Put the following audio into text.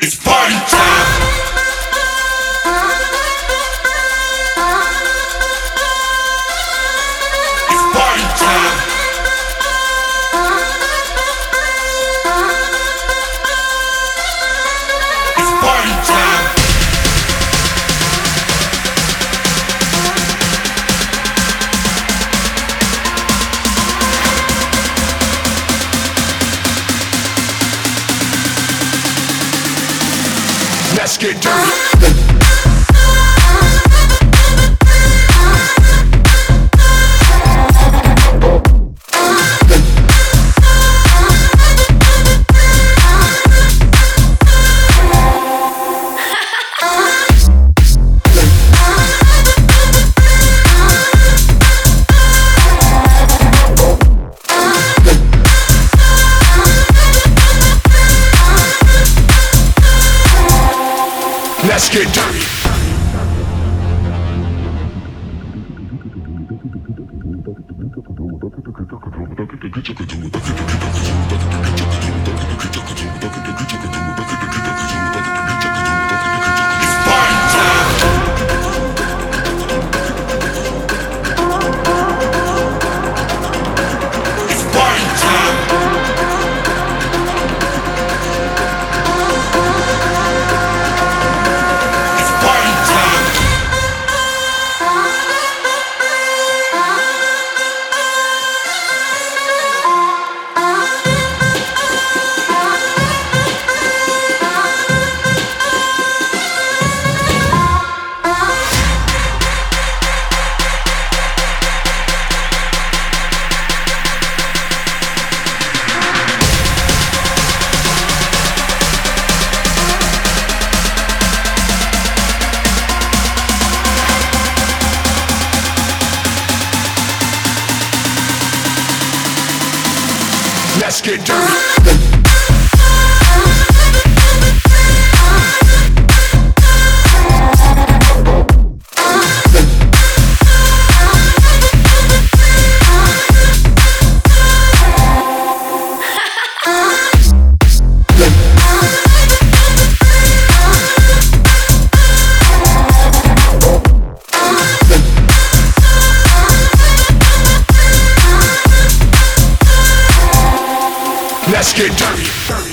It's party time. Party time. Let's get dirty. Let's get dirty. It's Let's get dirty. Let's get dirty.